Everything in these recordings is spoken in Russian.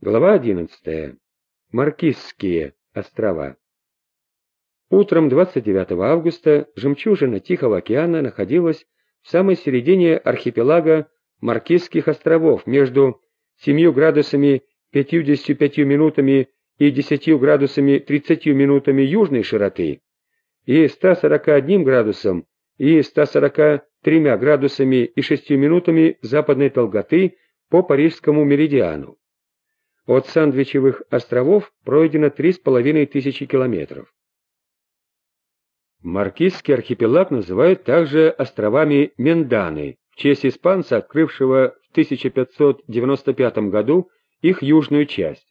Глава 11. Маркизские острова. Утром 29 августа жемчужина Тихого океана находилась в самой середине архипелага Маркизских островов между 7 градусами 55 минутами и 10 градусами 30 минутами южной широты и 141 градусом и 143 градусами и 6 минутами западной долготы по Парижскому меридиану. От Сандвичевых островов пройдено три с половиной тысячи километров. Маркизский архипелаг называют также островами Менданы, в честь испанца, открывшего в 1595 году их южную часть.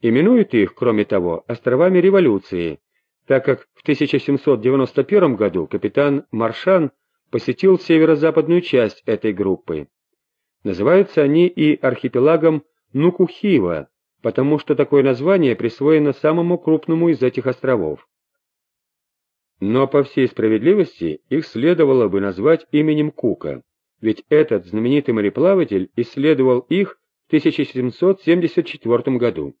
Именуют их, кроме того, островами революции, так как в 1791 году капитан Маршан посетил северо-западную часть этой группы. Называются они и архипелагом Нукухива, потому что такое название присвоено самому крупному из этих островов. Но по всей справедливости их следовало бы назвать именем Кука, ведь этот знаменитый мореплаватель исследовал их в 1774 году.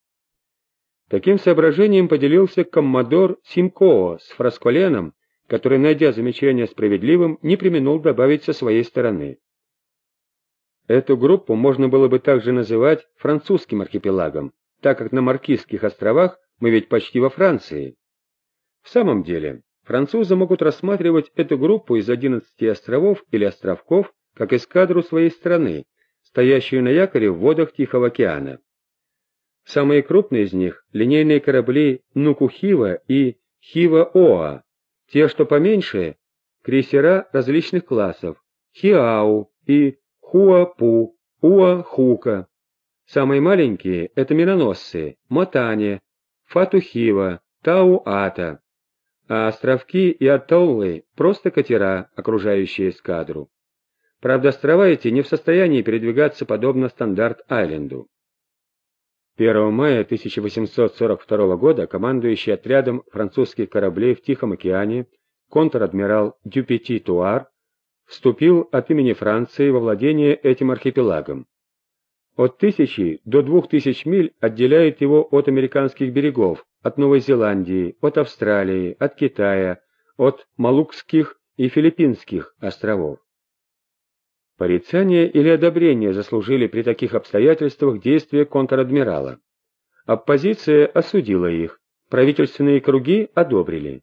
Таким соображением поделился коммодор Симкоо с Фрасколеном, который, найдя замечание справедливым, не применул добавить со своей стороны. Эту группу можно было бы также называть французским архипелагом, так как на Маркизских островах мы ведь почти во Франции. В самом деле, французы могут рассматривать эту группу из 11 островов или островков как эскадру своей страны, стоящую на якоре в водах Тихого океана. Самые крупные из них – линейные корабли Нукухива и Хива-Оа, те, что поменьше – крейсера различных классов Хиау и Хуапу, Уахука. Самые маленькие — это миноносцы, Мотане, Фатухива, Тауата, а островки и атоллы — просто катера, окружающие эскадру. Правда, острова эти не в состоянии передвигаться подобно Стандарт-Айленду. 1 мая 1842 года командующий отрядом французских кораблей в Тихом океане контр-адмирал Дюпети Туар вступил от имени Франции во владение этим архипелагом. От тысячи до двух тысяч миль отделяет его от американских берегов, от Новой Зеландии, от Австралии, от Китая, от Малукских и Филиппинских островов. Порицание или одобрение заслужили при таких обстоятельствах действия контр-адмирала. Оппозиция осудила их, правительственные круги одобрили.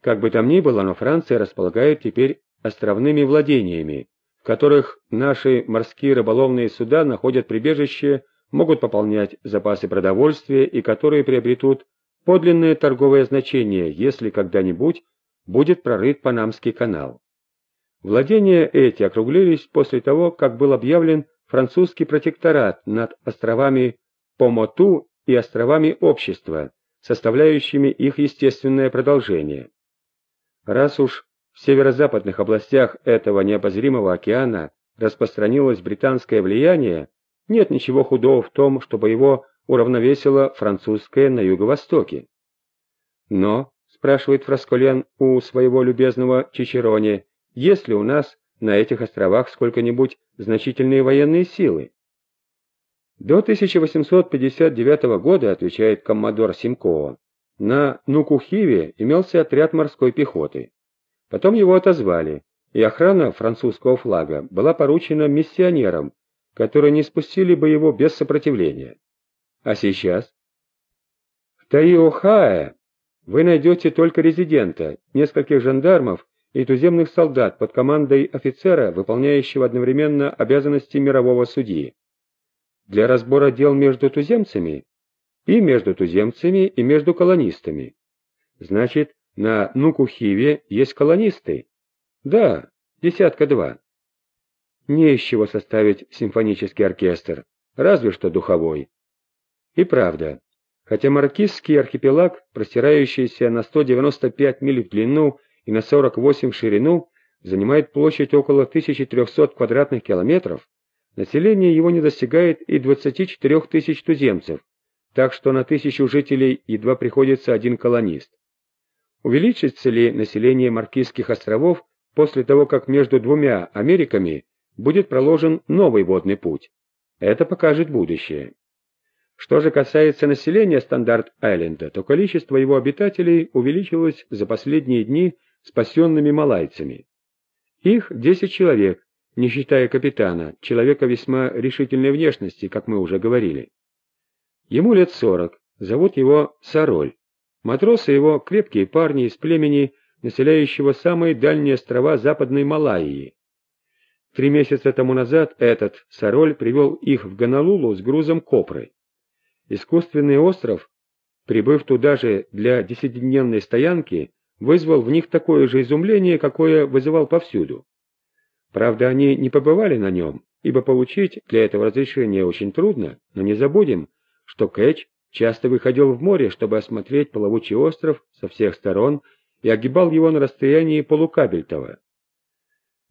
Как бы там ни было, но Франция располагает теперь островными владениями, в которых наши морские рыболовные суда находят прибежище, могут пополнять запасы продовольствия и которые приобретут подлинное торговое значение, если когда-нибудь будет прорыт Панамский канал. Владения эти округлились после того, как был объявлен французский протекторат над островами Помоту и островами Общества, составляющими их естественное продолжение. Раз уж в северо-западных областях этого необозримого океана распространилось британское влияние, нет ничего худого в том, чтобы его уравновесило французское на юго-востоке. Но, спрашивает Фрасколен у своего любезного Чичерони, есть ли у нас на этих островах сколько-нибудь значительные военные силы? До 1859 года, отвечает коммодор Симкова, на Нукухиве имелся отряд морской пехоты. Потом его отозвали, и охрана французского флага была поручена миссионерам, которые не спустили бы его без сопротивления. А сейчас? В Таиохае вы найдете только резидента, нескольких жандармов и туземных солдат под командой офицера, выполняющего одновременно обязанности мирового судьи. Для разбора дел между туземцами и между туземцами и между колонистами. Значит, на Нукухиве есть колонисты? Да, десятка-два. Не из чего составить симфонический оркестр, разве что духовой. И правда, хотя Маркизский архипелаг, простирающийся на 195 миль в длину и на 48 в ширину, занимает площадь около 1300 квадратных километров, население его не достигает и 24 тысяч туземцев, так что на тысячу жителей едва приходится один колонист. Увеличится ли население Маркизских островов после того, как между двумя Америками будет проложен новый водный путь? Это покажет будущее. Что же касается населения Стандарт-Айленда, то количество его обитателей увеличилось за последние дни спасенными малайцами. Их 10 человек, не считая капитана, человека весьма решительной внешности, как мы уже говорили. Ему лет 40, зовут его Сароль. Матросы его крепкие парни из племени, населяющего самые дальние острова Западной Малайи. Три месяца тому назад этот Сароль привел их в Гонолулу с грузом копры. Искусственный остров, прибыв туда же для десятидневной стоянки, вызвал в них такое же изумление, какое вызывал повсюду. Правда, они не побывали на нем, ибо получить для этого разрешение очень трудно, но не забудем, что Кэтч часто выходил в море, чтобы осмотреть плавучий остров со всех сторон и огибал его на расстоянии полукабельтова.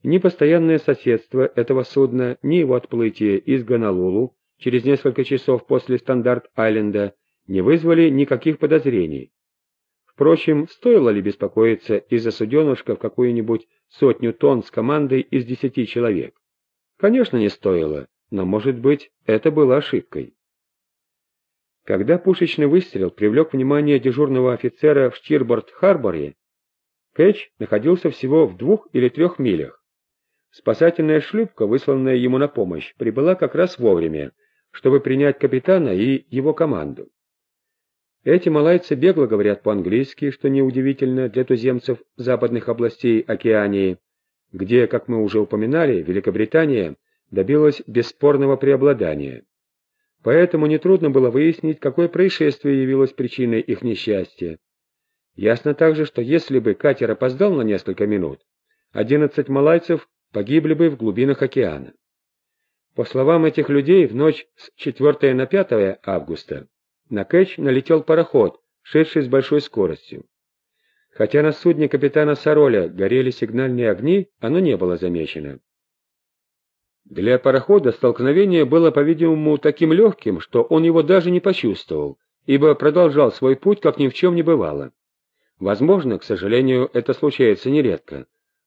Ни постоянное соседство этого судна, ни его отплытие из Гонолулу через несколько часов после Стандарт-Айленда не вызвали никаких подозрений. Впрочем, стоило ли беспокоиться из-за суденышка в какую-нибудь сотню тонн с командой из десяти человек? Конечно, не стоило, но, может быть, это было ошибкой. Когда пушечный выстрел привлек внимание дежурного офицера в Штирборд-Харборе, Кэтч находился всего в двух или трех милях. Спасательная шлюпка, высланная ему на помощь, прибыла как раз вовремя, чтобы принять капитана и его команду. Эти малайцы бегло говорят по-английски, что неудивительно для туземцев западных областей Океании, где, как мы уже упоминали, Великобритания добилась бесспорного преобладания. Поэтому нетрудно было выяснить, какое происшествие явилось причиной их несчастья. Ясно также, что если бы катер опоздал на несколько минут, 11 малайцев погибли бы в глубинах океана. По словам этих людей, в ночь с 4 на 5 августа на Кэч налетел пароход, шедший с большой скоростью. Хотя на судне капитана Сароля горели сигнальные огни, оно не было замечено. Для парохода столкновение было, по-видимому, таким легким, что он его даже не почувствовал, ибо продолжал свой путь, как ни в чем не бывало. Возможно, к сожалению, это случается нередко.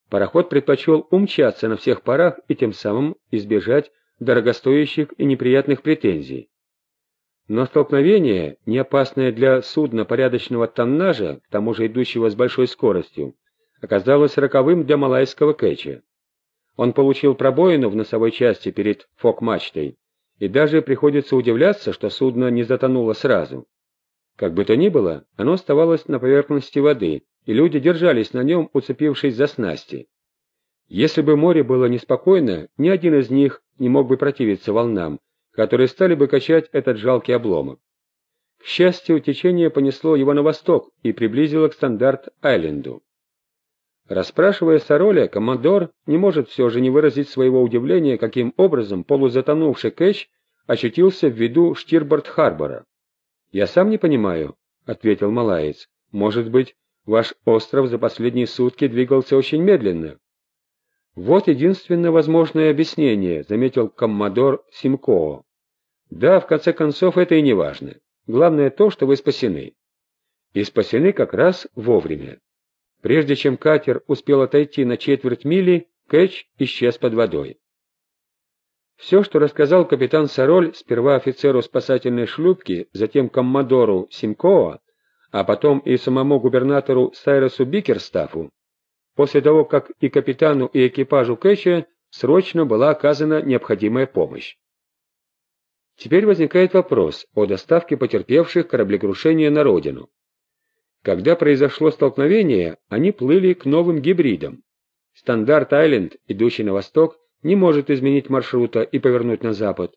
Пароход предпочел умчаться на всех парах и тем самым избежать дорогостоящих и неприятных претензий. Но столкновение, не опасное для судна порядочного тоннажа, к тому же идущего с большой скоростью, оказалось роковым для малайского кэча. Он получил пробоину в носовой части перед фок-мачтой, и даже приходится удивляться, что судно не затонуло сразу. Как бы то ни было, оно оставалось на поверхности воды, и люди держались на нем, уцепившись за снасти. Если бы море было неспокойно, ни один из них не мог бы противиться волнам, которые стали бы качать этот жалкий обломок. К счастью, течение понесло его на восток и приблизило к Стандарт-Айленду. Расспрашивая Сароля, командор не может все же не выразить своего удивления, каким образом полузатонувший Кэч очутился в виду Штирборд-Харбора. «Я сам не понимаю», — ответил Малаец. «Может быть, ваш остров за последние сутки двигался очень медленно?» «Вот единственное возможное объяснение», — заметил коммодор Симкоо. «Да, в конце концов, это и не важно. Главное то, что вы спасены. И спасены как раз вовремя. Прежде чем катер успел отойти на четверть мили, Кэтч исчез под водой. Все, что рассказал капитан Сароль сперва офицеру спасательной шлюпки, затем коммодору Симкоа, а потом и самому губернатору Сайросу Бикерстафу, после того, как и капитану, и экипажу Кэтча срочно была оказана необходимая помощь. Теперь возникает вопрос о доставке потерпевших кораблекрушение на родину. Когда произошло столкновение, они плыли к новым гибридам. Стандарт-Айленд, идущий на восток, не может изменить маршрута и повернуть на запад.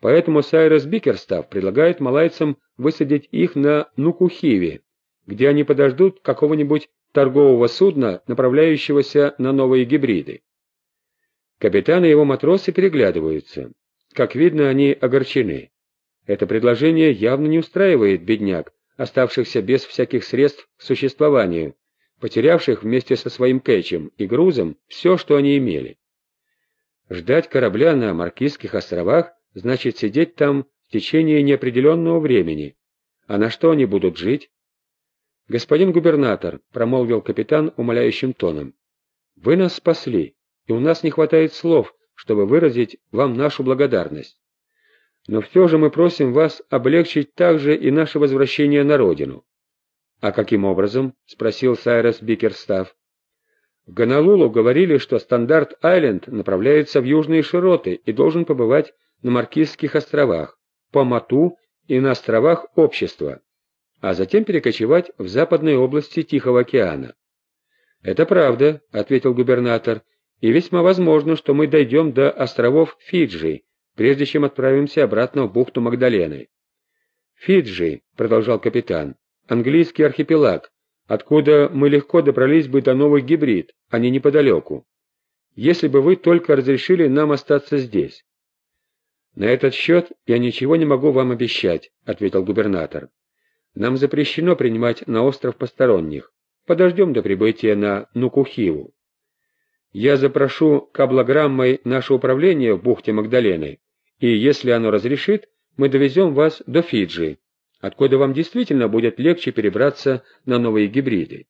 Поэтому Сайрес Бикерстав предлагает малайцам высадить их на Нукухиве, где они подождут какого-нибудь торгового судна, направляющегося на новые гибриды. Капитан и его матросы переглядываются. Как видно, они огорчены. Это предложение явно не устраивает бедняк, оставшихся без всяких средств к существованию, потерявших вместе со своим кэчем и грузом все, что они имели. Ждать корабля на Маркизских островах значит сидеть там в течение неопределенного времени. А на что они будут жить? «Господин губернатор», — промолвил капитан умоляющим тоном, — «вы нас спасли, и у нас не хватает слов, чтобы выразить вам нашу благодарность. Но все же мы просим вас облегчить также и наше возвращение на родину». «А каким образом?» — спросил Сайрес Бикерстав. В Гонолулу говорили, что Стандарт-Айленд направляется в южные широты и должен побывать на Маркизских островах, по Мату и на островах Общества, а затем перекочевать в западные области Тихого океана. «Это правда», — ответил губернатор, — «и весьма возможно, что мы дойдем до островов Фиджи, прежде чем отправимся обратно в бухту Магдалены». «Фиджи», — продолжал капитан, — «английский архипелаг, откуда мы легко добрались бы до новых гибрид, а не неподалеку. Если бы вы только разрешили нам остаться здесь». «На этот счет я ничего не могу вам обещать», — ответил губернатор. «Нам запрещено принимать на остров посторонних. Подождем до прибытия на Нукухиву. Я запрошу каблограммой наше управление в бухте Магдалены, и если оно разрешит, мы довезем вас до Фиджи, откуда вам действительно будет легче перебраться на новые гибриды.